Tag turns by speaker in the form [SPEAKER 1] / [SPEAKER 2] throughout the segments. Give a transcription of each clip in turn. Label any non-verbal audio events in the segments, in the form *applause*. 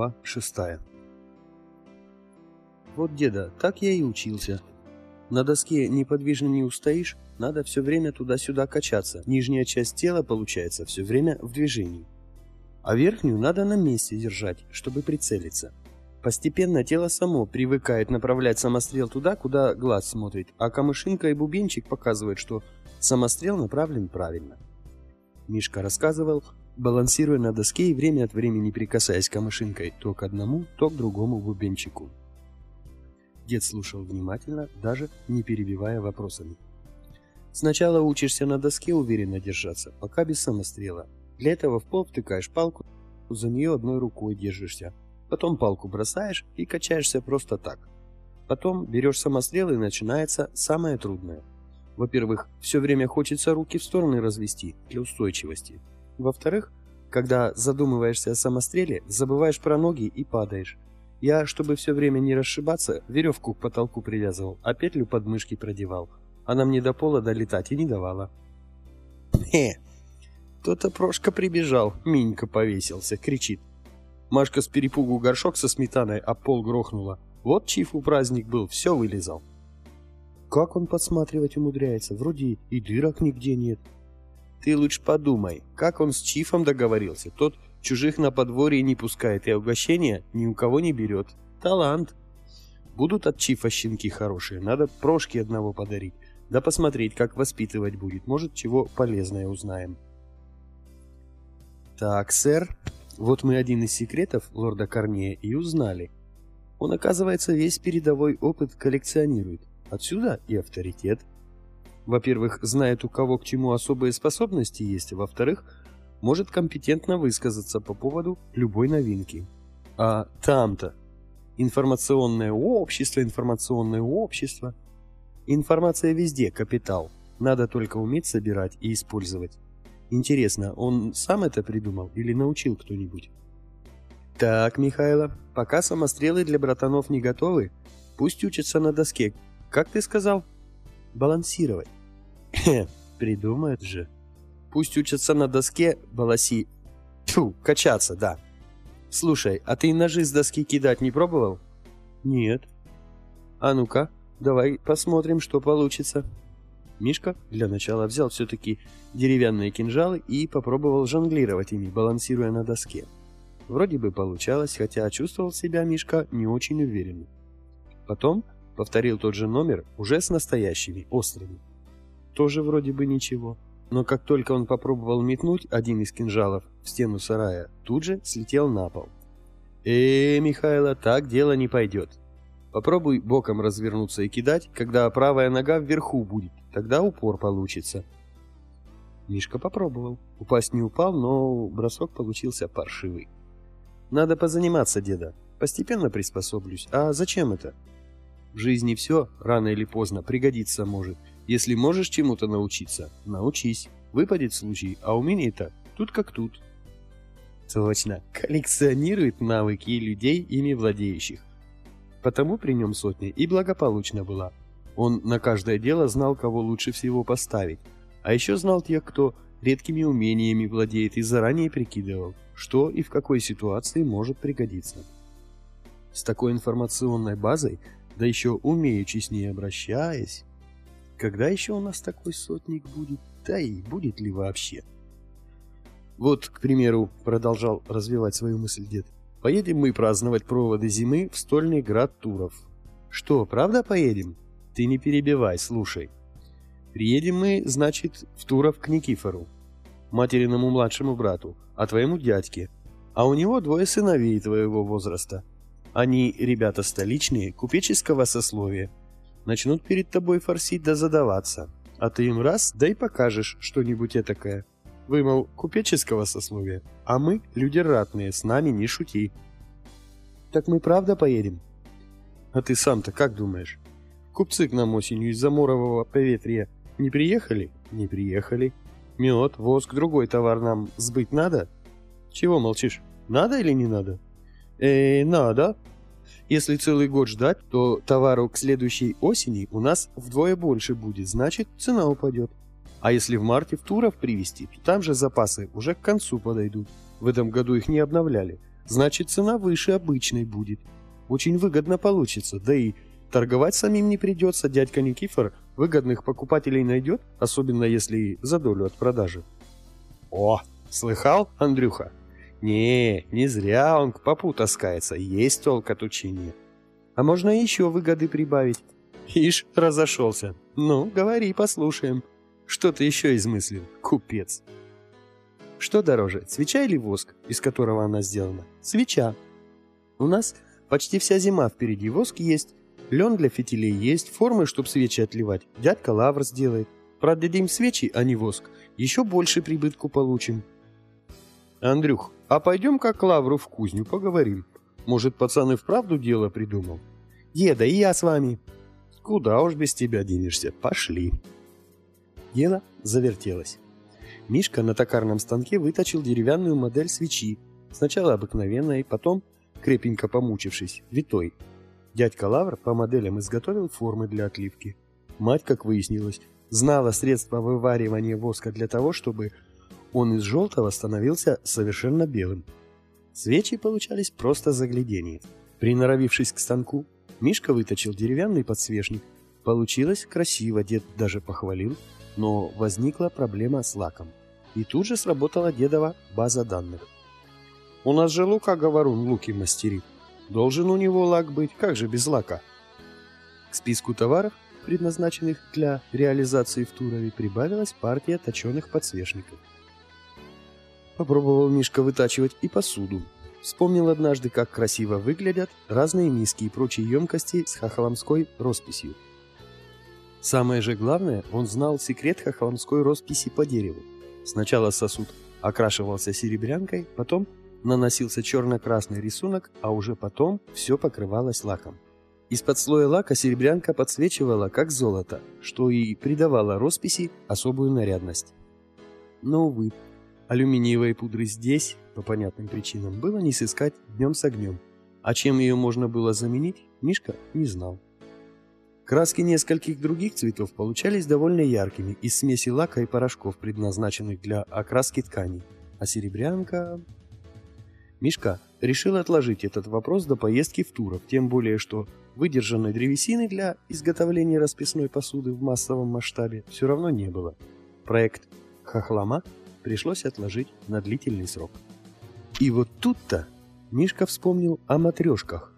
[SPEAKER 1] Глава шестая Вот, деда, так я и учился. На доске неподвижно не устоишь, надо все время туда-сюда качаться. Нижняя часть тела, получается, все время в движении. А верхнюю надо на месте держать, чтобы прицелиться. Постепенно тело само привыкает направлять самострел туда, куда глаз смотрит, а камышинка и бубенчик показывают, что самострел направлен правильно. Мишка рассказывал, балансируя на доске и время от времени прикасаясь камышинкой то к одному, то к другому бубенчику. Дед слушал внимательно, даже не перебивая вопросами. Сначала учишься на доске уверенно держаться, пока без самострела. Для этого в пол втыкаешь палку, за нее одной рукой держишься, Потом палку бросаешь и качаешься просто так. Потом берешь самострел и начинается самое трудное. Во-первых, все время хочется руки в стороны развести для устойчивости. Во-вторых, когда задумываешься о самостреле, забываешь про ноги и падаешь. Я, чтобы все время не расшибаться, веревку к потолку привязывал, а петлю под мышки продевал. Она мне до пола долетать и не давала. Хе! Кто-то Прошка прибежал, Минька повесился, кричит. Машка с перепугу горшок со сметаной об пол грохнула. Вот чифу праздник был, все вылезал. Как он подсматривать умудряется? Вроде и дырок нигде нет. Ты лучше подумай, как он с чифом договорился. Тот чужих на подворье не пускает и угощения ни у кого не берет. Талант. Будут от чифа щенки хорошие, надо прошки одного подарить. Да посмотреть, как воспитывать будет. Может, чего полезное узнаем. Так, сэр, вот мы один из секретов лорда Корнея и узнали. Он, оказывается, весь передовой опыт коллекционирует. Отсюда и авторитет. Во-первых, знает у кого к чему особые способности есть, а во-вторых, может компетентно высказаться по поводу любой новинки. А там-то информационное общество, информационное общество. Информация везде капитал. Надо только уметь собирать и использовать. Интересно, он сам это придумал или научил кто-нибудь? Так, Михайло, пока самострелы для братанов не готовы, пусть учатся на доске. Как ты сказал? Балансировать. *coughs* Придумают же. Пусть учатся на доске баласи... Тьфу, качаться, да. Слушай, а ты ножи с доски кидать не пробовал? Нет. А ну-ка, давай посмотрим, что получится. Мишка для начала взял все-таки деревянные кинжалы и попробовал жонглировать ими, балансируя на доске. Вроде бы получалось, хотя чувствовал себя Мишка не очень уверенно. Потом повторил тот же номер уже с настоящими, острыми. Тоже вроде бы ничего. Но как только он попробовал метнуть один из кинжалов в стену сарая, тут же слетел на пол. «Э, Михайло, так дело не пойдет. Попробуй боком развернуться и кидать, когда правая нога вверху будет, тогда упор получится. Мишка попробовал. Упасть не упал, но бросок получился паршивый. Надо позаниматься, деда. Постепенно приспособлюсь. А зачем это? В жизни все, рано или поздно, пригодится может. Если можешь чему-то научиться, научись. Выпадет случай, а умение-то тут как тут. Точно, коллекционирует навыки людей, ими владеющих. Потому при нем сотня и благополучно была. Он на каждое дело знал, кого лучше всего поставить. А еще знал тех, кто редкими умениями владеет и заранее прикидывал, что и в какой ситуации может пригодиться. С такой информационной базой, да еще умеючи с ней обращаясь, когда еще у нас такой сотник будет, да и будет ли вообще? Вот, к примеру, продолжал развивать свою мысль дед, Поедем мы праздновать проводы зимы в стольный град Туров. Что, правда поедем? Ты не перебивай, слушай. Приедем мы, значит, в Туров к Никифору, материному младшему брату, а твоему дядьке. А у него двое сыновей твоего возраста. Они, ребята столичные, купеческого сословия. Начнут перед тобой форсить да задаваться. А ты им раз, да и покажешь что-нибудь этакое. Вы, мол, купеческого сословия, а мы люди ратные, с нами не шути. Так мы правда поедем? А ты сам-то как думаешь? Купцы к нам осенью из-за морового поветрия не приехали? Не приехали. Мед, воск, другой товар нам сбыть надо? Чего молчишь? Надо или не надо? Э, надо. Если целый год ждать, то товару к следующей осени у нас вдвое больше будет, значит цена упадет. А если в марте в Туров привезти, то там же запасы уже к концу подойдут. В этом году их не обновляли. значит цена выше обычной будет. Очень выгодно получится, да и торговать самим не придется, дядька Никифор выгодных покупателей найдет, особенно если за долю от продажи. О, слыхал, Андрюха? Не, не зря он к попу таскается, есть толк от учения. А можно еще выгоды прибавить. Ишь, разошелся. Ну, говори, послушаем. Что ты еще измыслил, купец? Что дороже, свеча или воск, из которого она сделана? Свеча. У нас почти вся зима впереди, воск есть, лен для фитилей есть, формы, чтоб свечи отливать. Дядька лавр сделает. Продадим свечи, а не воск. Еще больше прибытку получим. Андрюх, а пойдем как лавру в кузню поговорим. Может, пацан и вправду дело придумал? Деда, и я с вами. Куда уж без тебя денешься? Пошли. Дело завертелось. Мишка на токарном станке выточил деревянную модель свечи. Сначала обыкновенной, потом, крепенько помучившись, витой. Дядька Лавр по моделям изготовил формы для отливки. Мать, как выяснилось, знала средства вываривания воска для того, чтобы он из желтого становился совершенно белым. Свечи получались просто загляденье. Приноровившись к станку, Мишка выточил деревянный подсвечник. Получилось красиво, дед даже похвалил, но возникла проблема с лаком. И тут же сработала дедова база данных. «У нас же Лука Говорун луки мастерит. Должен у него лак быть, как же без лака?» К списку товаров, предназначенных для реализации в Турове, прибавилась партия точеных подсвечников. Попробовал Мишка вытачивать и посуду. Вспомнил однажды, как красиво выглядят разные миски и прочие емкости с хохоломской росписью. Самое же главное, он знал секрет хохоломской росписи по дереву. Сначала сосуд окрашивался серебрянкой, потом наносился черно-красный рисунок, а уже потом все покрывалось лаком. Из-под слоя лака серебрянка подсвечивала, как золото, что и придавало росписи особую нарядность. Но, увы, алюминиевой пудры здесь, по понятным причинам, было не сыскать днем с огнем, а чем ее можно было заменить, Мишка не знал. Краски нескольких других цветов получались довольно яркими из смеси лака и порошков, предназначенных для окраски тканей. А серебрянка... Мишка решил отложить этот вопрос до поездки в Туров, тем более что выдержанной древесины для изготовления расписной посуды в массовом масштабе все равно не было. Проект «Хохлома» пришлось отложить на длительный срок. И вот тут-то Мишка вспомнил о матрешках,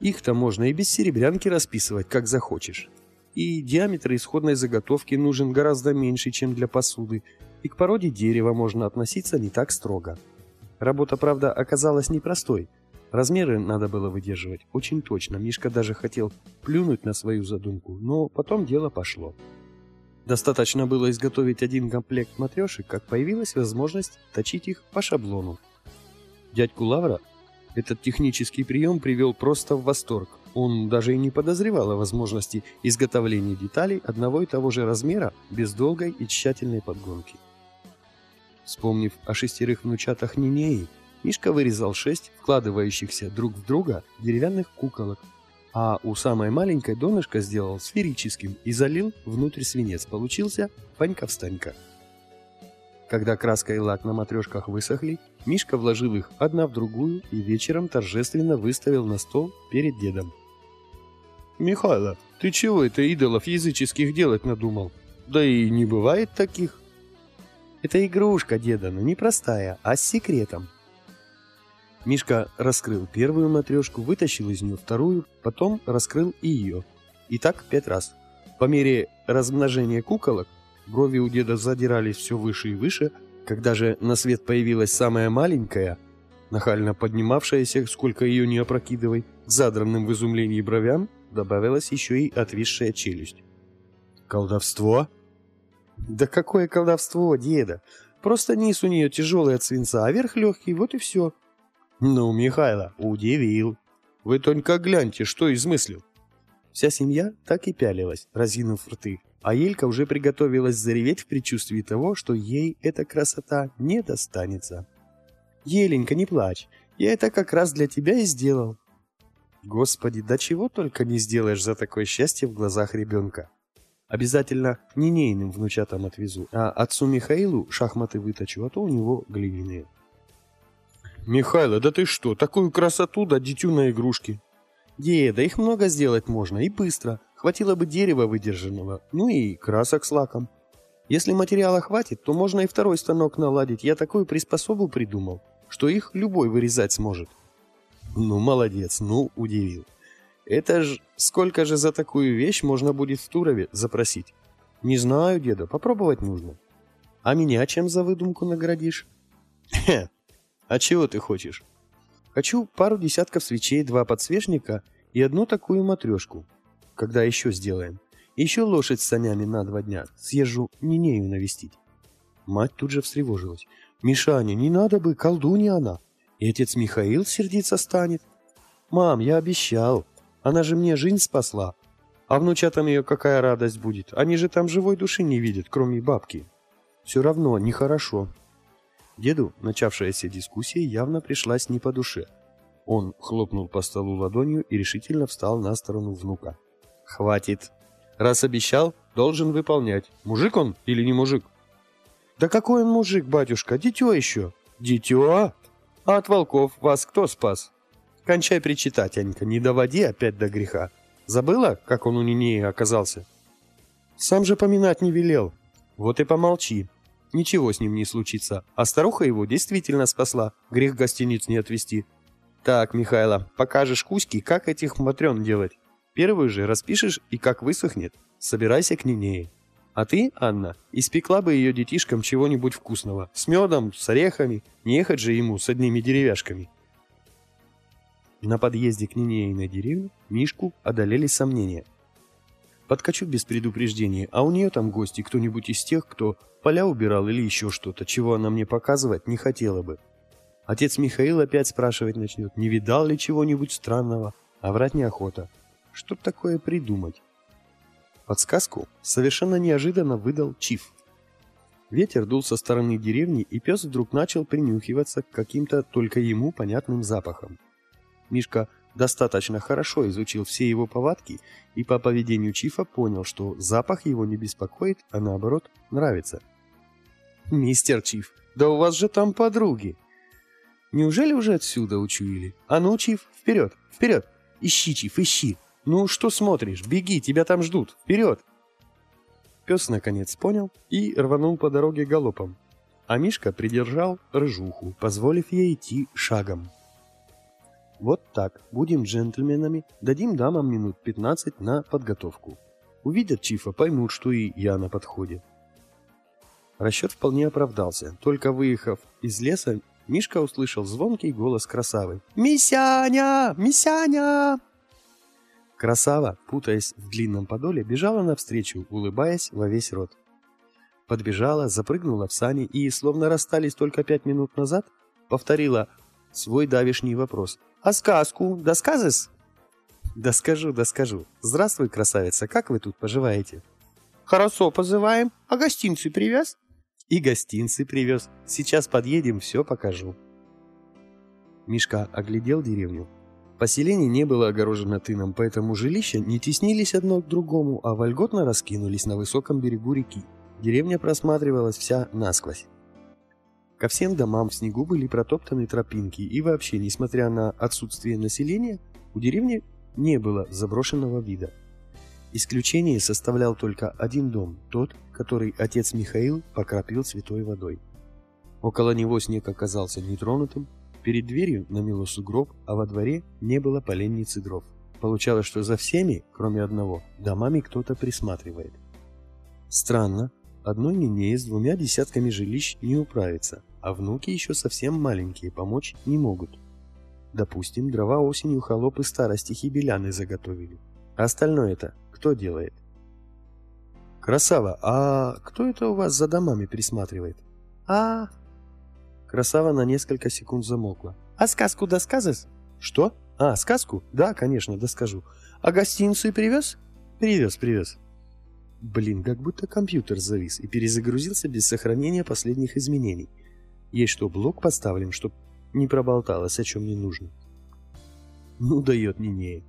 [SPEAKER 1] их-то можно и без серебрянки расписывать, как захочешь. И диаметр исходной заготовки нужен гораздо меньше, чем для посуды, и к породе дерева можно относиться не так строго. Работа, правда, оказалась непростой. Размеры надо было выдерживать очень точно. Мишка даже хотел плюнуть на свою задумку, но потом дело пошло. Достаточно было изготовить один комплект матрешек, как появилась возможность точить их по шаблону. Дядьку Лавра этот технический прием привел просто в восторг. Он даже и не подозревал о возможности изготовления деталей одного и того же размера без долгой и тщательной подгонки. Вспомнив о шестерых внучатах Нинеи, Мишка вырезал шесть вкладывающихся друг в друга деревянных куколок, а у самой маленькой донышко сделал сферическим и залил внутрь свинец. Получился Панька-встанька. Когда краска и лак на матрешках высохли, Мишка вложил их одна в другую и вечером торжественно выставил на стол перед дедом. «Михайло, ты чего это идолов языческих делать надумал? Да и не бывает таких». «Это игрушка деда, но не простая, а с секретом». Мишка раскрыл первую матрешку, вытащил из нее вторую, потом раскрыл и ее. И так пять раз. По мере размножения куколок Брови у деда задирались все выше и выше, когда же на свет появилась самая маленькая, нахально поднимавшаяся, сколько ее не опрокидывай, задранным в изумлении бровям, добавилась еще и отвисшая челюсть. «Колдовство?» «Да какое колдовство, деда! Просто низ у нее тяжелый от свинца, а верх легкий, вот и все». «Ну, Михайло, удивил. Вы только гляньте, что измыслил». Вся семья так и пялилась, разинув рты, а Елька уже приготовилась зареветь в предчувствии того, что ей эта красота не достанется. «Еленька, не плачь, я это как раз для тебя и сделал». Господи, да чего только не сделаешь за такое счастье в глазах ребенка. Обязательно не нейным внучатам отвезу, а отцу Михаилу шахматы выточу, а то у него глиняные. Михайло, да ты что, такую красоту да дитю на игрушки. Деда, их много сделать можно и быстро. Хватило бы дерева выдержанного, ну и красок с лаком. Если материала хватит, то можно и второй станок наладить. Я такую приспособу придумал, что их любой вырезать сможет. Ну, молодец, ну, удивил. Это ж сколько же за такую вещь можно будет в Турове запросить? Не знаю, деда, попробовать нужно. А меня чем за выдумку наградишь? А чего ты хочешь? Хочу пару десятков свечей, два подсвечника и одну такую матрешку. Когда еще сделаем? Еще лошадь с санями на два дня. Съезжу Нинею навестить. Мать тут же встревожилась. «Мишаня, не надо бы, колдунья она. И отец Михаил сердиться станет. Мам, я обещал. Она же мне жизнь спасла. А внучатам ее какая радость будет? Они же там живой души не видят, кроме бабки. Все равно нехорошо. Деду начавшаяся дискуссия явно пришлась не по душе. Он хлопнул по столу ладонью и решительно встал на сторону внука. «Хватит. Раз обещал, должен выполнять. Мужик он или не мужик?» «Да какой он мужик, батюшка? Дитё еще!» «Дитё? А от волков вас кто спас?» «Кончай причитать, Анька, не доводи опять до греха. Забыла, как он у Нинеи оказался?» «Сам же поминать не велел. Вот и помолчи. Ничего с ним не случится. А старуха его действительно спасла. Грех гостиниц не отвести. Так, Михайло, покажешь Кузьке, как этих матрен делать. Первую же распишешь, и как высохнет, собирайся к Нинее. А ты, Анна, испекла бы ее детишкам чего-нибудь вкусного. С медом, с орехами. Не ехать же ему с одними деревяшками. На подъезде к Нинейной деревне Мишку одолели сомнения – Подкачу без предупреждения, а у нее там гости, кто-нибудь из тех, кто поля убирал или еще что-то, чего она мне показывать не хотела бы. Отец Михаил опять спрашивать начнет, не видал ли чего-нибудь странного, а врать неохота. Что такое придумать? Подсказку совершенно неожиданно выдал Чиф. Ветер дул со стороны деревни, и пес вдруг начал принюхиваться к каким-то только ему понятным запахам. Мишка достаточно хорошо изучил все его повадки и по поведению Чифа понял, что запах его не беспокоит, а наоборот нравится. «Мистер Чиф, да у вас же там подруги!» «Неужели уже отсюда учуяли? А ну, Чиф, вперед, вперед! Ищи, Чиф, ищи! Ну, что смотришь? Беги, тебя там ждут! Вперед!» Пес наконец понял и рванул по дороге галопом, а Мишка придержал рыжуху, позволив ей идти шагом. Вот так, будем джентльменами, дадим дамам минут 15 на подготовку. Увидят Чифа, поймут, что и я на подходе. Расчет вполне оправдался. Только выехав из леса, Мишка услышал звонкий голос красавы. «Мисяня! Мисяня!» Красава, путаясь в длинном подоле, бежала навстречу, улыбаясь во весь рот. Подбежала, запрыгнула в сани и, словно расстались только пять минут назад, повторила свой давишний вопрос. «А сказку досказываешь?» «Да скажу, да скажу. Здравствуй, красавица, как вы тут поживаете?» «Хорошо позываем. А гостинцы привез?» «И гостинцы привез. Сейчас подъедем, все покажу». Мишка оглядел деревню. Поселение не было огорожено тыном, поэтому жилища не теснились одно к другому, а вольготно раскинулись на высоком берегу реки. Деревня просматривалась вся насквозь. Ко всем домам в снегу были протоптаны тропинки, и вообще, несмотря на отсутствие населения, у деревни не было заброшенного вида. Исключение составлял только один дом, тот, который отец Михаил покропил святой водой. Около него снег оказался нетронутым, перед дверью намело сугроб, а во дворе не было поленницы дров. Получалось, что за всеми, кроме одного, домами кто-то присматривает. Странно, одной Нинее с двумя десятками жилищ не управиться, а внуки еще совсем маленькие, помочь не могут. Допустим, дрова осенью холопы старости хибеляны заготовили. А остальное это кто делает? Красава, а кто это у вас за домами присматривает? А, Красава на несколько секунд замолкла. А сказку досказываешь? Что? А, сказку? Да, конечно, доскажу. А гостиницу и привез? Привез, привез. Блин, как будто компьютер завис и перезагрузился без сохранения последних изменений. Есть что, блок поставлен, чтоб не проболталось, о чем не нужно. Ну, дает Нинея.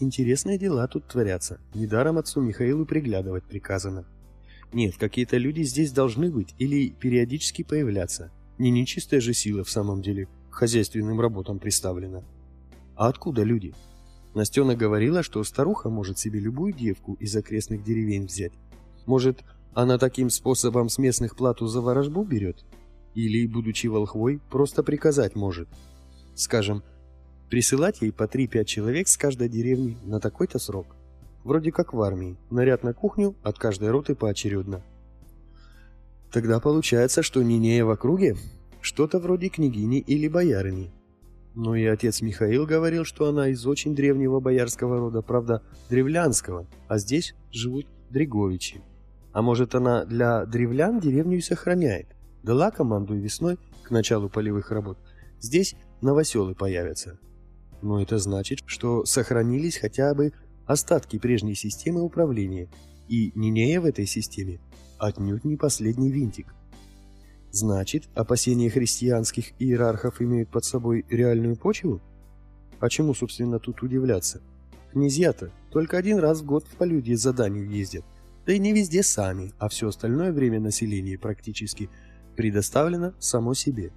[SPEAKER 1] Интересные дела тут творятся. Недаром отцу Михаилу приглядывать приказано. Нет, какие-то люди здесь должны быть или периодически появляться. Не нечистая же сила в самом деле. хозяйственным работам приставлена. А откуда люди? Настена говорила, что старуха может себе любую девку из окрестных деревень взять. Может, она таким способом с местных плату за ворожбу берет? Или, будучи волхвой, просто приказать может? Скажем, присылать ей по 3-5 человек с каждой деревни на такой-то срок. Вроде как в армии. Наряд на кухню от каждой роты поочередно. Тогда получается, что Нинея в округе что-то вроде княгини или боярыни. Но и отец Михаил говорил, что она из очень древнего боярского рода, правда, древлянского, а здесь живут Дреговичи. А может, она для древлян деревню и сохраняет? Дала команду весной к началу полевых работ. Здесь новоселы появятся. Но это значит, что сохранились хотя бы остатки прежней системы управления, и Нинея в этой системе отнюдь не последний винтик. Значит, опасения христианских иерархов имеют под собой реальную почву? А чему, собственно, тут удивляться? Князья-то только один раз в год в полюдье заданию ездят, да и не везде сами, а все остальное время населения практически предоставлено само себе.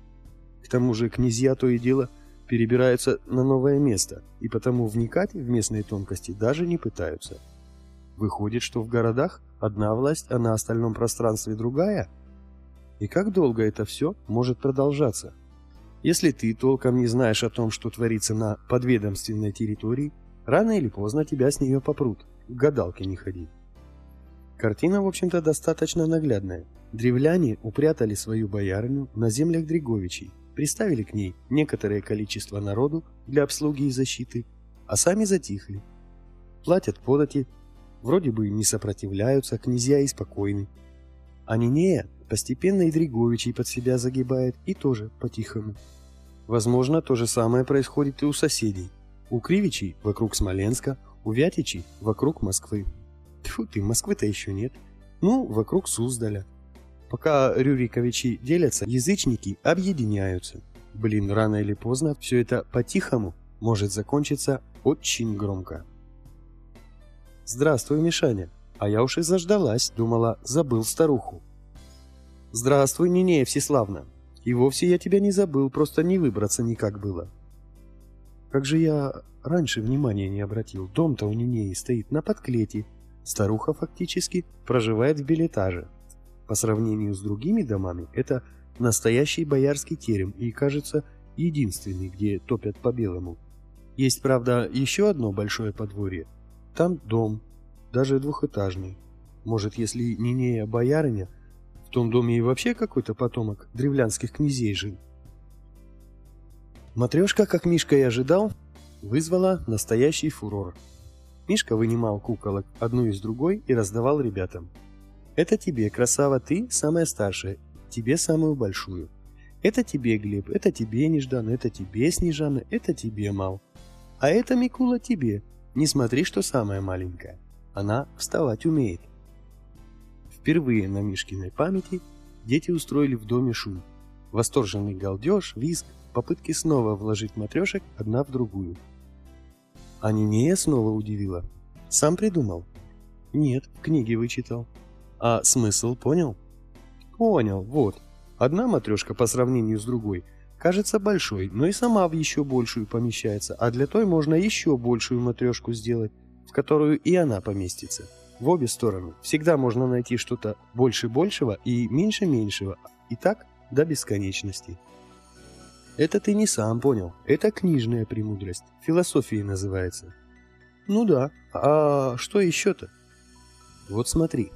[SPEAKER 1] К тому же князья то и дело перебираются на новое место, и потому вникать в местные тонкости даже не пытаются. Выходит, что в городах одна власть, а на остальном пространстве другая? И как долго это все может продолжаться? Если ты толком не знаешь о том, что творится на подведомственной территории, рано или поздно тебя с нее попрут. К гадалке не ходи. Картина, в общем-то, достаточно наглядная. Древляне упрятали свою боярню на землях Дреговичей, приставили к ней некоторое количество народу для обслуги и защиты, а сами затихли. Платят подати Вроде бы не сопротивляются, князья и спокойны. А Нинея постепенно и Дриговичей под себя загибает, и тоже по-тихому. Возможно, то же самое происходит и у соседей. У Кривичей вокруг Смоленска, у Вятичей вокруг Москвы. Тьфу ты, Москвы-то еще нет. Ну, вокруг Суздаля. Пока Рюриковичи делятся, язычники объединяются. Блин, рано или поздно все это по-тихому может закончиться очень громко. «Здравствуй, Мишаня. А я уж и заждалась, думала, забыл старуху». «Здравствуй, Нинея Всеславна. И вовсе я тебя не забыл, просто не выбраться никак было». «Как же я раньше внимания не обратил. Дом-то у Нинеи стоит на подклете. Старуха фактически проживает в билетаже. По сравнению с другими домами, это настоящий боярский терем и, кажется, единственный, где топят по-белому. Есть, правда, еще одно большое подворье – там дом, даже двухэтажный. Может, если Нинея боярыня, в том доме и вообще какой-то потомок древлянских князей жил. Матрешка, как Мишка и ожидал, вызвала настоящий фурор. Мишка вынимал куколок одну из другой и раздавал ребятам. «Это тебе, красава, ты самая старшая, тебе самую большую. Это тебе, Глеб, это тебе, Неждан, это тебе, Снежана, это тебе, Мал. А это, Микула, тебе, не смотри, что самая маленькая. Она вставать умеет. Впервые на Мишкиной памяти дети устроили в доме шум. Восторженный галдеж, визг, попытки снова вложить матрешек одна в другую. А Нинея снова удивила. Сам придумал? Нет, в книге вычитал. А смысл понял? Понял, вот. Одна матрешка по сравнению с другой – кажется большой, но и сама в еще большую помещается, а для той можно еще большую матрешку сделать, в которую и она поместится. В обе стороны. Всегда можно найти что-то больше большего и меньше меньшего, и так до бесконечности. Это ты не сам понял. Это книжная премудрость. Философией называется. Ну да. А что еще-то? Вот смотри.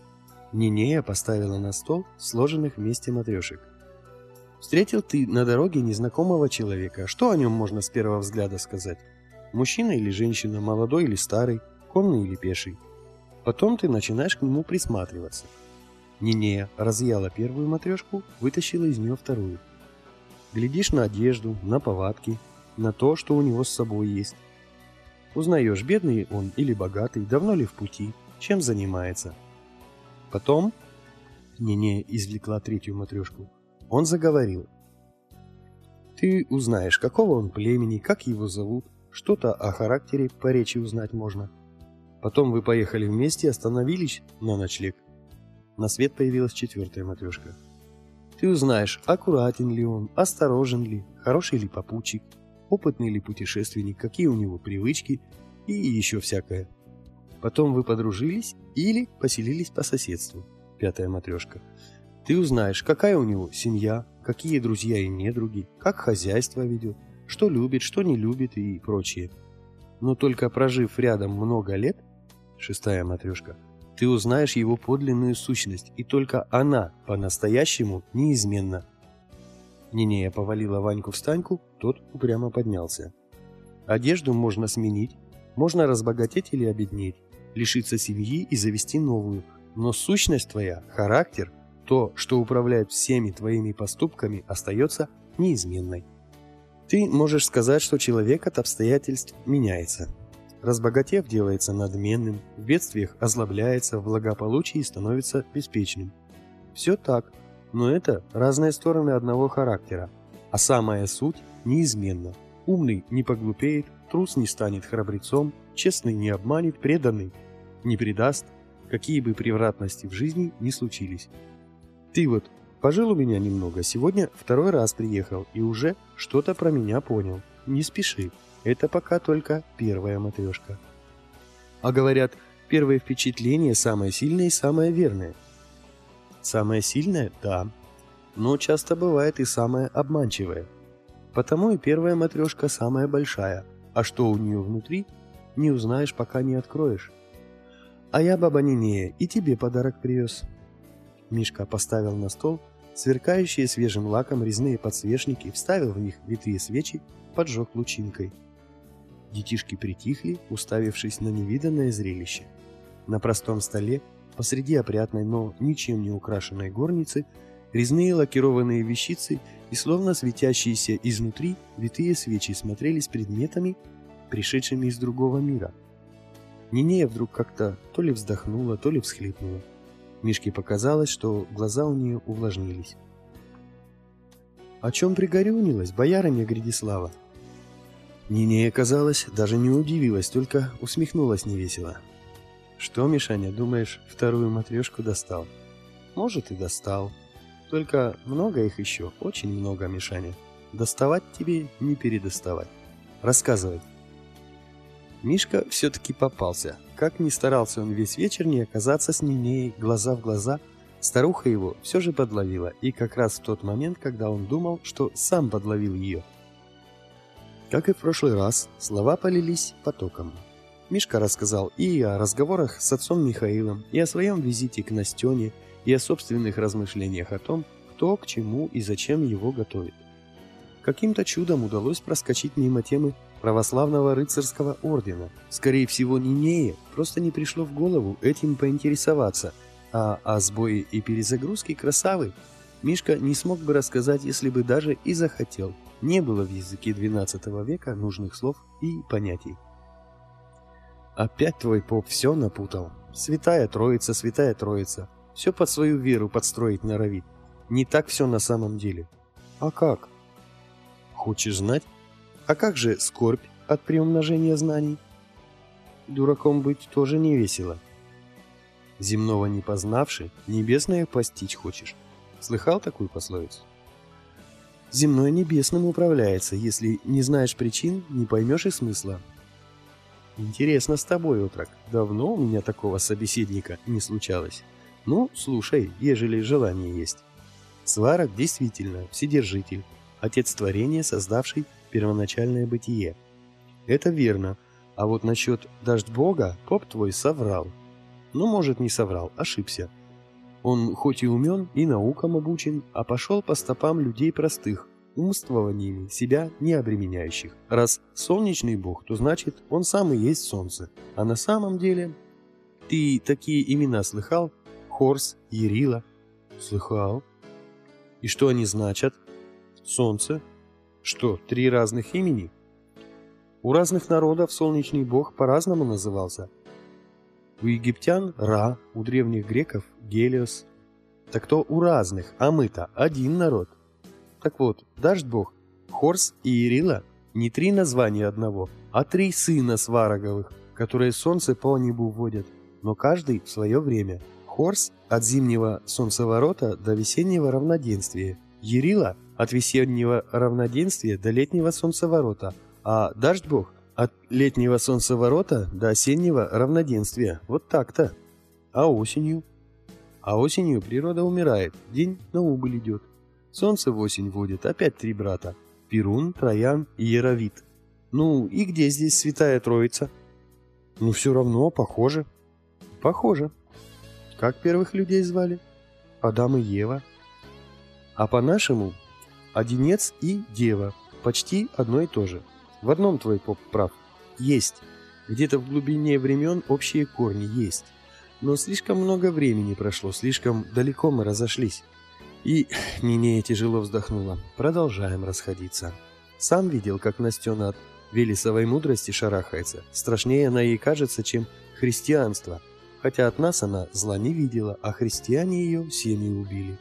[SPEAKER 1] Нинея поставила на стол сложенных вместе матрешек. Встретил ты на дороге незнакомого человека. Что о нем можно с первого взгляда сказать? Мужчина или женщина, молодой или старый, конный или пеший. Потом ты начинаешь к нему присматриваться. Нинея разъяла первую матрешку, вытащила из нее вторую. Глядишь на одежду, на повадки, на то, что у него с собой есть. Узнаешь, бедный он или богатый, давно ли в пути, чем занимается. Потом Нинея извлекла третью матрешку – он заговорил. Ты узнаешь, какого он племени, как его зовут, что-то о характере по речи узнать можно. Потом вы поехали вместе и остановились на ночлег. На свет появилась четвертая матрешка. Ты узнаешь, аккуратен ли он, осторожен ли, хороший ли попутчик, опытный ли путешественник, какие у него привычки и еще всякое. Потом вы подружились или поселились по соседству, пятая матрешка. Ты узнаешь, какая у него семья, какие друзья и недруги, как хозяйство ведет, что любит, что не любит и прочее. Но только прожив рядом много лет, шестая матрешка, ты узнаешь его подлинную сущность, и только она по-настоящему неизменна. Нинея повалила Ваньку в станьку, тот упрямо поднялся. Одежду можно сменить, можно разбогатеть или обеднеть, лишиться семьи и завести новую, но сущность твоя, характер, то, что управляет всеми твоими поступками, остается неизменной. Ты можешь сказать, что человек от обстоятельств меняется. Разбогатев делается надменным, в бедствиях озлобляется, в благополучии становится беспечным. Все так, но это разные стороны одного характера, а самая суть неизменна. Умный не поглупеет, трус не станет храбрецом, честный не обманет, преданный не предаст, какие бы превратности в жизни не случились. Ты вот пожил у меня немного, сегодня второй раз приехал и уже что-то про меня понял. Не спеши, это пока только первая матрешка. А говорят, первое впечатление самое сильное и самое верное. Самое сильное – да, но часто бывает и самое обманчивое. Потому и первая матрешка самая большая, а что у нее внутри, не узнаешь, пока не откроешь. А я, баба Нинея, и тебе подарок привез. Мишка поставил на стол сверкающие свежим лаком резные подсвечники, вставил в них витые свечи, поджег лучинкой. Детишки притихли, уставившись на невиданное зрелище. На простом столе, посреди опрятной, но ничем не украшенной горницы, резные лакированные вещицы и словно светящиеся изнутри витые свечи смотрелись предметами, пришедшими из другого мира. Нинея вдруг как-то то ли вздохнула, то ли всхлипнула. Мишке показалось, что глаза у нее увлажнились. «О чем пригорюнилась, боярыня Гридислава?» Нинея, казалось, даже не удивилась, только усмехнулась невесело. «Что, Мишаня, думаешь, вторую матрешку достал?» «Может, и достал. Только много их еще, очень много, Мишаня. Доставать тебе не передоставать. Рассказывай». Мишка все-таки попался. Как ни старался он весь вечер не оказаться с Нинеей глаза в глаза, старуха его все же подловила, и как раз в тот момент, когда он думал, что сам подловил ее – как и в прошлый раз, слова полились потоком. Мишка рассказал и о разговорах с отцом Михаилом, и о своем визите к Настене, и о собственных размышлениях о том, кто к чему и зачем его готовит. Каким-то чудом удалось проскочить мимо темы православного рыцарского ордена. Скорее всего, Нинее просто не пришло в голову этим поинтересоваться, а о сбое и перезагрузке красавы Мишка не смог бы рассказать, если бы даже и захотел – не было в языке XII века нужных слов и понятий. Опять твой поп все напутал. Святая Троица, Святая Троица. Все под свою веру подстроить норовит. Не так все на самом деле. А как? Хочешь знать? А как же скорбь от приумножения знаний? Дураком быть тоже не весело. Земного не познавши, небесное постичь хочешь. Слыхал такую пословицу? Земной небесным управляется. Если не знаешь причин, не поймешь и смысла. Интересно с тобой, отрок. Давно у меня такого собеседника не случалось. Ну, слушай, ежели желание есть. Сварок действительно вседержитель, отец творения, создавший первоначальное бытие. Это верно. А вот насчет дождь Бога поп твой соврал. Ну, может, не соврал, ошибся. Он хоть и умен, и наукам обучен, а пошел по стопам людей простых, умствованиями себя не обременяющих. Раз солнечный бог, то значит он сам и есть солнце. А на самом деле... Ты такие имена слыхал? Хорс, Ерила? Слыхал. И что они значат? Солнце. Что, три разных имени? У разных народов солнечный бог по-разному назывался – у египтян Ра, у древних греков Гелиос. Так то у разных, а мы-то один народ. Так вот, дождь бог, Хорс и Ирила не три названия одного, а три сына свароговых, которые солнце по небу вводят, но каждый в свое время. Хорс от зимнего солнцеворота до весеннего равноденствия, Ерила от весеннего равноденствия до летнего солнцеворота, а Дождь Бог от летнего солнцеворота до осеннего равноденствия. Вот так-то. А осенью? А осенью природа умирает, день на убыль идет. Солнце в осень водит, опять три брата. Перун, Троян и Яровит. Ну, и где здесь Святая Троица? Ну, все равно, похоже. Похоже. Как первых людей звали? Адам и Ева. А по-нашему, Одинец и Дева. Почти одно и то же. В одном твой поп прав. Есть. Где-то в глубине времен общие корни есть. Но слишком много времени прошло, слишком далеко мы разошлись. И *sniffs* Нинея тяжело вздохнула. Продолжаем расходиться. Сам видел, как Настена от Велесовой мудрости шарахается. Страшнее она ей кажется, чем христианство. Хотя от нас она зла не видела, а христиане ее семьи убили.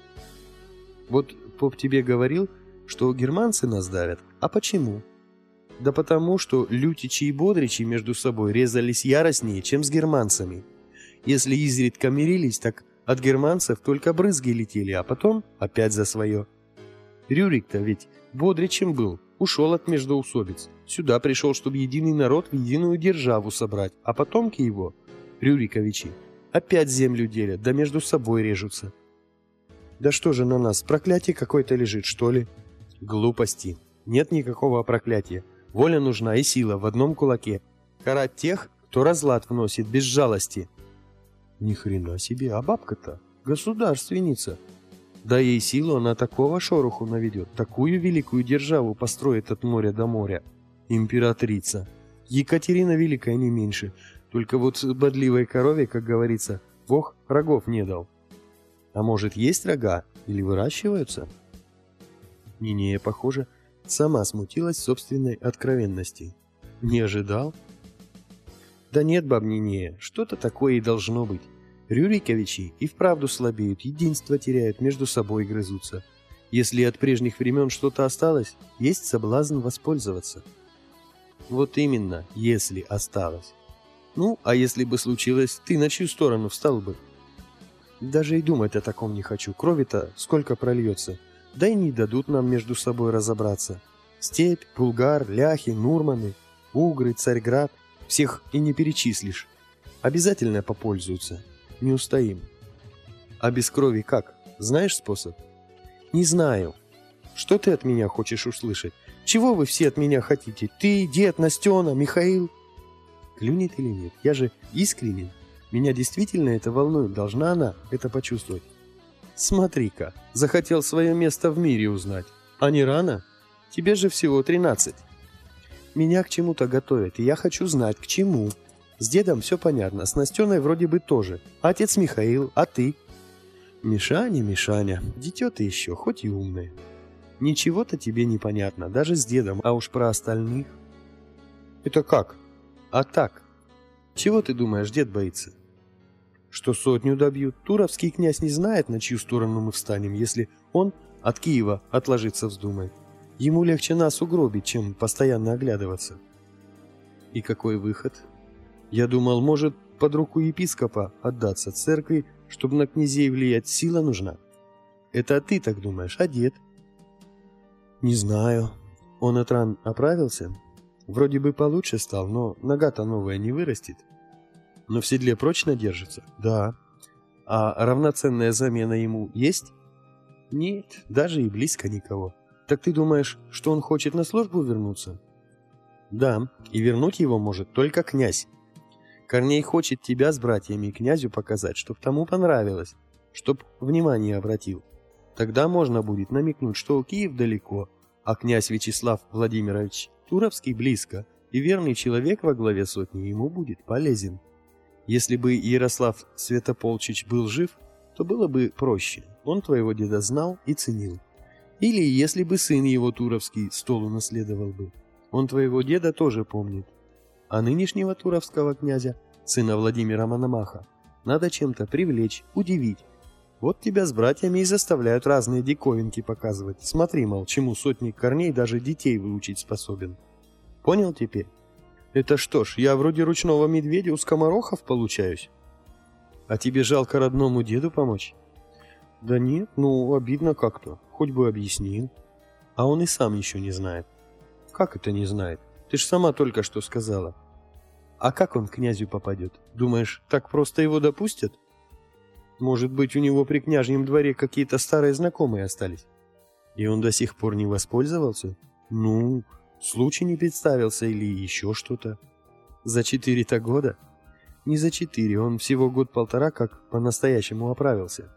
[SPEAKER 1] Вот поп тебе говорил, что германцы нас давят. А почему? Да потому, что лютичи и бодричи между собой резались яростнее, чем с германцами. Если изредка мирились, так от германцев только брызги летели, а потом опять за свое. Рюрик-то ведь бодричем был, ушел от междоусобиц. Сюда пришел, чтобы единый народ в единую державу собрать, а потомки его, Рюриковичи, опять землю делят, да между собой режутся. Да что же на нас, проклятие какое-то лежит, что ли? Глупости. Нет никакого проклятия. Воля нужна и сила в одном кулаке. Карать тех, кто разлад вносит без жалости. Ни хрена себе, а бабка-то государственница. Да ей силу она такого шороху наведет, такую великую державу построит от моря до моря. Императрица. Екатерина Великая не меньше. Только вот бодливой корове, как говорится, Бог рогов не дал. А может, есть рога? Или выращиваются? Нинея, похоже, сама смутилась собственной откровенности. Не ожидал? Да нет, баб Нинея, что-то такое и должно быть. Рюриковичи и вправду слабеют, единство теряют, между собой грызутся. Если от прежних времен что-то осталось, есть соблазн воспользоваться. Вот именно, если осталось. Ну, а если бы случилось, ты на чью сторону встал бы? Даже и думать о таком не хочу. Крови-то сколько прольется. Да и не дадут нам между собой разобраться. Степь, Булгар, ляхи, нурманы, угры, царьград. Всех и не перечислишь. Обязательно попользуются. Не устоим. А без крови как? Знаешь способ? Не знаю. Что ты от меня хочешь услышать? Чего вы все от меня хотите? Ты, дед, Настена, Михаил? Клюнет или нет? Я же искренен. Меня действительно это волнует. Должна она это почувствовать. Смотри-ка, захотел свое место в мире узнать. А не рано? Тебе же всего тринадцать. Меня к чему-то готовят, и я хочу знать, к чему. С дедом все понятно, с Настеной вроде бы тоже. Отец Михаил, а ты? Мишаня, Мишаня, дитё ты еще, хоть и умное. Ничего-то тебе не понятно, даже с дедом, а уж про остальных. Это как? А так. Чего ты думаешь, дед боится? Что сотню добьют. Туровский князь не знает, на чью сторону мы встанем, если он от Киева отложиться вздумает. Ему легче нас угробить, чем постоянно оглядываться. И какой выход? Я думал, может, под руку епископа отдаться церкви, чтобы на князей влиять, сила нужна. Это ты так думаешь, а дед? Не знаю. Он от ран оправился? Вроде бы получше стал, но нога-то новая не вырастет. Но в седле прочно держится? Да. А равноценная замена ему есть? Нет, даже и близко никого. Так ты думаешь, что он хочет на службу вернуться? Да, и вернуть его может только князь. Корней хочет тебя с братьями и князю показать, чтоб тому понравилось, чтоб внимание обратил. Тогда можно будет намекнуть, что Киев далеко, а князь Вячеслав Владимирович Туровский близко, и верный человек во главе сотни ему будет полезен. Если бы Ярослав Святополчич был жив, то было бы проще. Он твоего деда знал и ценил. Или если бы сын его Туровский стол унаследовал бы. Он твоего деда тоже помнит а нынешнего туровского князя, сына Владимира Мономаха, надо чем-то привлечь, удивить. Вот тебя с братьями и заставляют разные диковинки показывать. Смотри, мол, чему сотник корней даже детей выучить способен. Понял теперь? Это что ж, я вроде ручного медведя у скоморохов получаюсь? А тебе жалко родному деду помочь? Да нет, ну, обидно как-то. Хоть бы объяснил. А он и сам еще не знает. Как это не знает? Ты ж сама только что сказала. А как он к князю попадет? Думаешь, так просто его допустят? Может быть, у него при княжьем дворе какие-то старые знакомые остались? И он до сих пор не воспользовался? Ну, случай не представился или еще что-то. За четыре-то года? Не за четыре, он всего год-полтора как по-настоящему оправился.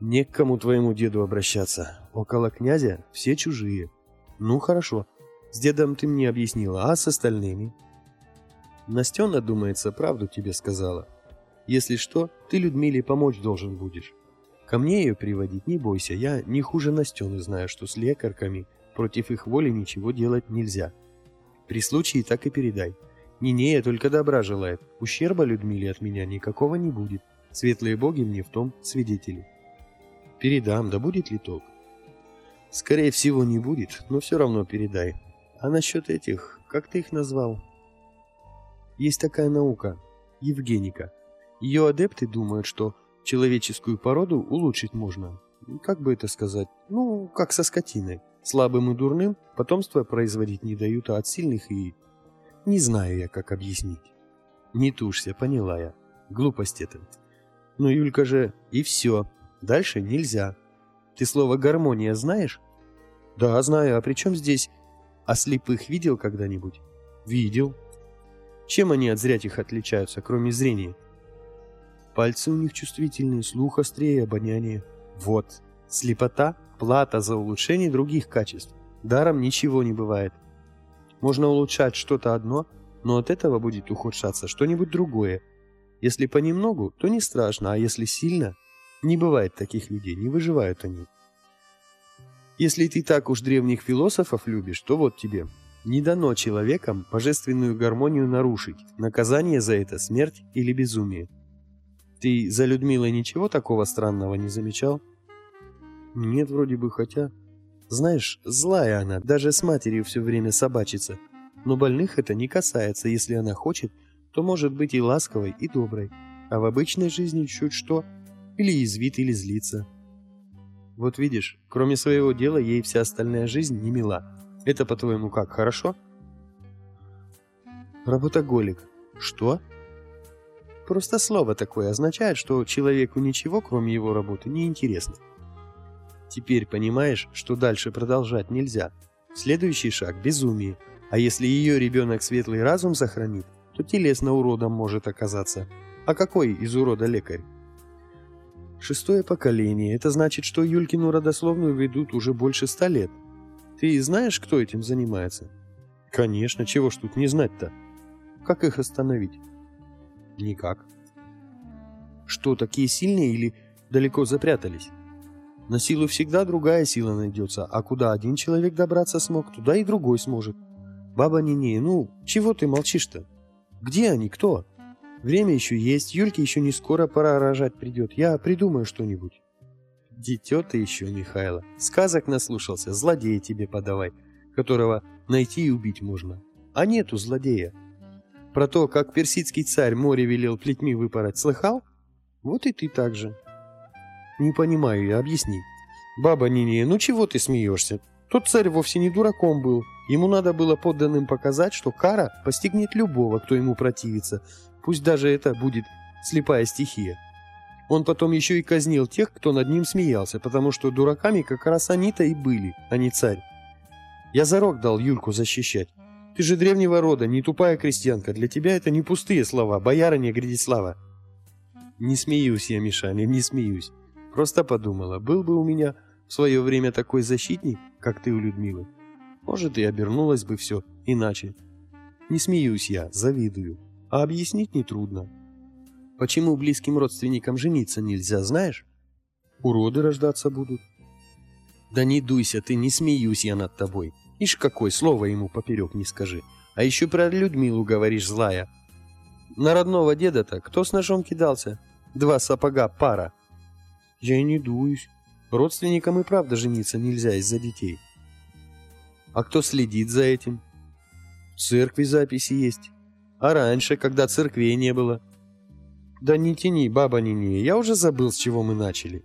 [SPEAKER 1] Не к кому твоему деду обращаться. Около князя все чужие. Ну, хорошо. С дедом ты мне объяснила, а с остальными? Настена, думается, правду тебе сказала. Если что, ты Людмиле помочь должен будешь. Ко мне ее приводить не бойся, я не хуже Настены знаю, что с лекарками против их воли ничего делать нельзя. При случае так и передай. Нинея только добра желает, ущерба Людмиле от меня никакого не будет. Светлые боги мне в том свидетели. Передам, да будет ли толк? Скорее всего, не будет, но все равно передай. А насчет этих, как ты их назвал? Есть такая наука, Евгеника. Ее адепты думают, что человеческую породу улучшить можно. Как бы это сказать? Ну, как со скотиной. Слабым и дурным потомство производить не дают, а от сильных и... Не знаю я, как объяснить. Не тушься, поняла я. Глупость это. Ну, Юлька же... И все. Дальше нельзя. Ты слово «гармония» знаешь? Да, знаю. А при чем здесь... А слепых видел когда-нибудь? Видел. Чем они от зрячих отличаются, кроме зрения? Пальцы у них чувствительные, слух острее, обоняние. Вот. Слепота – плата за улучшение других качеств. Даром ничего не бывает. Можно улучшать что-то одно, но от этого будет ухудшаться что-нибудь другое. Если понемногу, то не страшно, а если сильно, не бывает таких людей, не выживают они. Если ты так уж древних философов любишь, то вот тебе. Не дано человекам божественную гармонию нарушить. Наказание за это – смерть или безумие. Ты за Людмилой ничего такого странного не замечал? Нет, вроде бы, хотя... Знаешь, злая она, даже с матерью все время собачится. Но больных это не касается, если она хочет, то может быть и ласковой, и доброй. А в обычной жизни чуть что, или язвит, или злится. Вот видишь, кроме своего дела, ей вся остальная жизнь не мила. Это, по-твоему, как, хорошо? Работоголик. Что? Просто слово такое означает, что человеку ничего, кроме его работы, не интересно. Теперь понимаешь, что дальше продолжать нельзя. Следующий шаг – безумие. А если ее ребенок светлый разум сохранит, то телесно уродом может оказаться. А какой из урода лекарь? Шестое поколение. Это значит, что Юлькину родословную ведут уже больше ста лет. Ты знаешь, кто этим занимается? Конечно, чего ж тут не знать-то? Как их остановить? Никак. Что, такие сильные или далеко запрятались? На силу всегда другая сила найдется, а куда один человек добраться смог, туда и другой сможет. Баба Нинея, ну, чего ты молчишь-то? Где они, кто? Время еще есть, Юльке еще не скоро пора рожать придет. Я придумаю что-нибудь. Дитё ты еще, Михайло. Сказок наслушался, злодея тебе подавай, которого найти и убить можно. А нету злодея. Про то, как персидский царь море велел плетьми выпороть, слыхал? Вот и ты так же. Не понимаю я, объясни. Баба Ниния, ну чего ты смеешься? Тот царь вовсе не дураком был. Ему надо было подданным показать, что кара постигнет любого, кто ему противится. Пусть даже это будет слепая стихия. Он потом еще и казнил тех, кто над ним смеялся, потому что дураками как раз они-то и были, а не царь. Я зарок дал Юльку защищать. Ты же древнего рода, не тупая крестьянка. Для тебя это не пустые слова, боярыня Гридислава. Не смеюсь я, Мишаня, не смеюсь. Просто подумала, был бы у меня в свое время такой защитник, как ты у Людмилы. Может, и обернулось бы все иначе. Не смеюсь я, завидую. А объяснить нетрудно. Почему близким родственникам жениться нельзя, знаешь? Уроды рождаться будут. Да не дуйся ты, не смеюсь я над тобой. Ишь, какое слово ему поперек не скажи. А еще про Людмилу говоришь злая. На родного деда-то кто с ножом кидался? Два сапога пара. Я и не дуюсь. Родственникам и правда жениться нельзя из-за детей. А кто следит за этим? В церкви записи есть. А раньше, когда церквей не было? Да не тяни, баба не я уже забыл, с чего мы начали.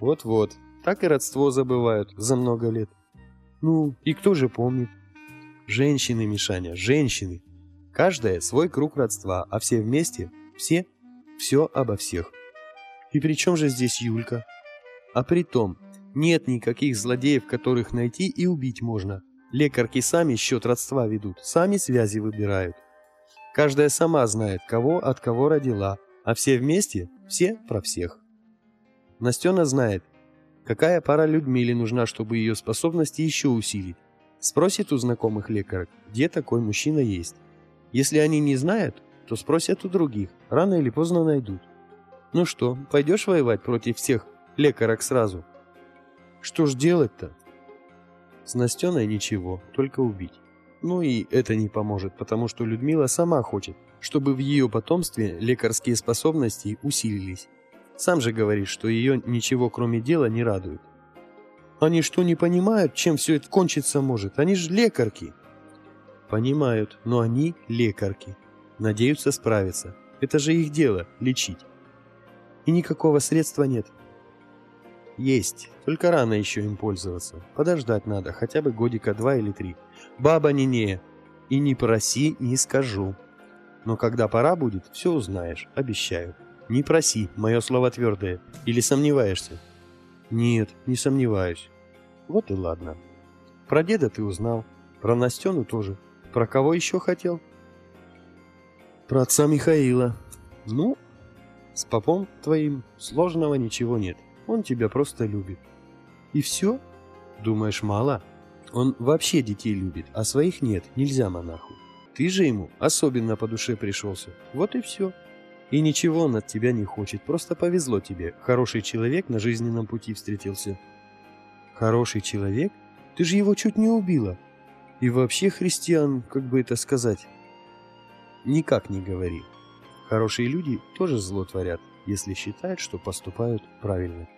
[SPEAKER 1] Вот-вот, так и родство забывают за много лет. Ну, и кто же помнит? Женщины, Мишаня, женщины. Каждая свой круг родства, а все вместе, все, все обо всех. И при чем же здесь Юлька? А при том, нет никаких злодеев, которых найти и убить можно. Лекарки сами счет родства ведут, сами связи выбирают. Каждая сама знает, кого от кого родила, а все вместе, все про всех. Настена знает, какая пара Людмиле нужна, чтобы ее способности еще усилить. Спросит у знакомых лекарок, где такой мужчина есть. Если они не знают, то спросят у других, рано или поздно найдут. Ну что, пойдешь воевать против всех лекарок сразу? Что ж делать-то? С Настеной ничего, только убить. Ну и это не поможет, потому что Людмила сама хочет, чтобы в ее потомстве лекарские способности усилились. Сам же говорит, что ее ничего кроме дела не радует. Они что, не понимают, чем все это кончиться может? Они же лекарки. Понимают, но они лекарки. Надеются справиться. Это же их дело – лечить. И никакого средства нет. Есть, только рано еще им пользоваться. Подождать надо, хотя бы годика два или три. Баба Нинея. И не проси, не скажу. Но когда пора будет, все узнаешь, обещаю. Не проси, мое слово твердое. Или сомневаешься? Нет, не сомневаюсь. Вот и ладно. Про деда ты узнал. Про Настену тоже. Про кого еще хотел? Про отца Михаила. Ну, с попом твоим сложного ничего нет. Он тебя просто любит. И все? Думаешь, мало? Он вообще детей любит, а своих нет, нельзя монаху. Ты же ему особенно по душе пришелся. Вот и все. И ничего он от тебя не хочет, просто повезло тебе. Хороший человек на жизненном пути встретился. Хороший человек? Ты же его чуть не убила. И вообще христиан, как бы это сказать, никак не говори. Хорошие люди тоже зло творят, если считают, что поступают правильно.